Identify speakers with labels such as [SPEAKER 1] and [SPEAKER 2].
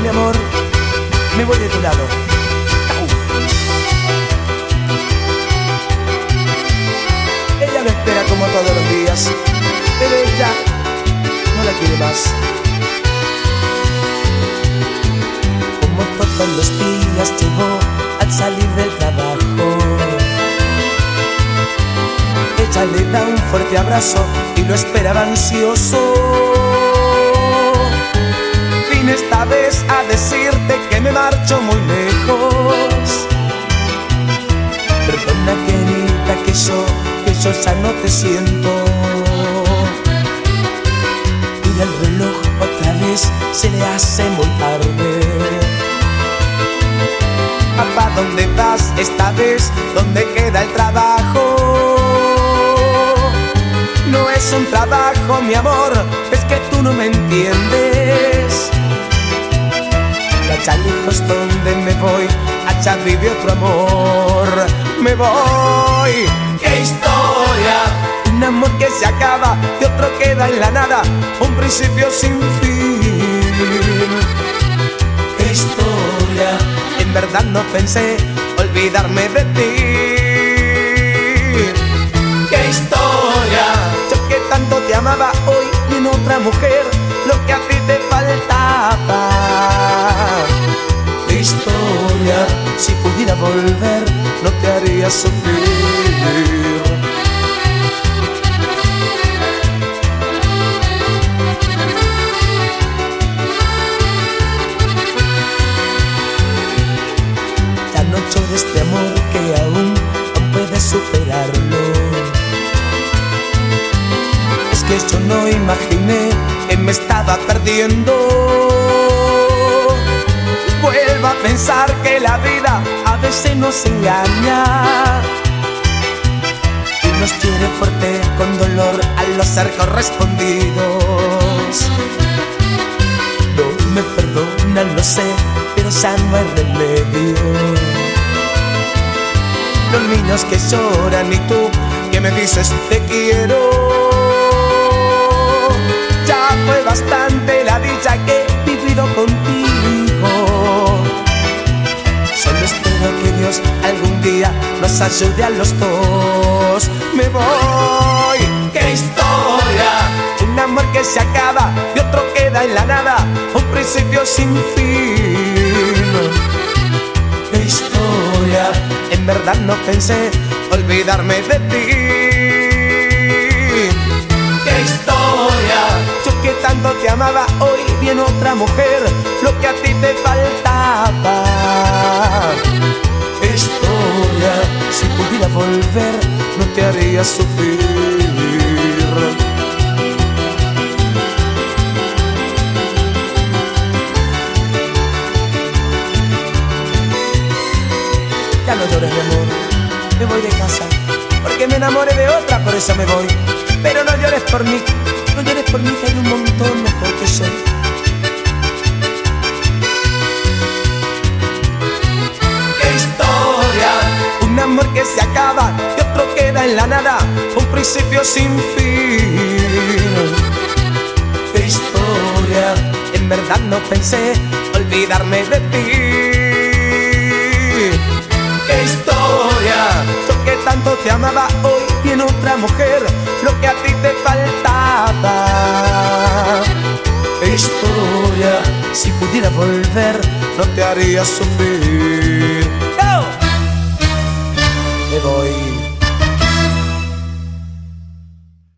[SPEAKER 1] mi amor, me voy de tu lado. Ella me espera como todos los días, pero ella no la quiere más. Como todos los días llegó al salir del trabajo. Ella le da un fuerte abrazo y lo esperaba ansioso ya no te siento. Y el reloj otra vez se le hace muy tarde. Papá, ¿dónde vas esta vez? ¿Dónde queda el trabajo? No es un trabajo, mi amor, es que tú no me entiendes allá lejos donde me voy, allá vive otro amor. Me voy, se acaba y otro queda en la nada, un principio sin fin. Qué historia, en verdad no pensé olvidarme de ti. Qué historia, yo que tanto te amaba hoy en otra mujer, lo que a ti te faltaba historia. Si pudiera volver, no te haría sufrir. Yo no imaginé que me estaba perdiendo vuelva a pensar que la vida a veces nos engaña y nos tiene fuerte con dolor al no ser correspondidos. No me perdonan, lo sé, pero ya no hay remedio. Los niños que lloran y tú que me dices te quiero. Bastante la dicha que he vivido contigo que Dios algún día nos ayude a los dos. Me voy, qué historia. Un amor que se acaba y otro queda en la nada. Un principio sin fin. Qué historia. En verdad no pensé olvidarme de ti. Historia. Yo que tanto te amaba, hoy viene otra mujer. Lo que a ti te faltaba historia. Si pudiera volver, no te haría sufrir. Ya no llores, mi amor, me voy de casa. Porque me enamoré de otra, por eso me voy. Pero no llores por mí, no llores por mí, que hay un montón mejor que soy. amor que se acaba y otro queda en la nada, un principio sin fin. Qué historia, en verdad no pensé olvidarme de ti. Qué historia, yo que tanto te amaba hoy tiene otra mujer lo que a ti te faltaba. Historia, si pudiera volver, no te haría sufrir. ¡Go! Me voy.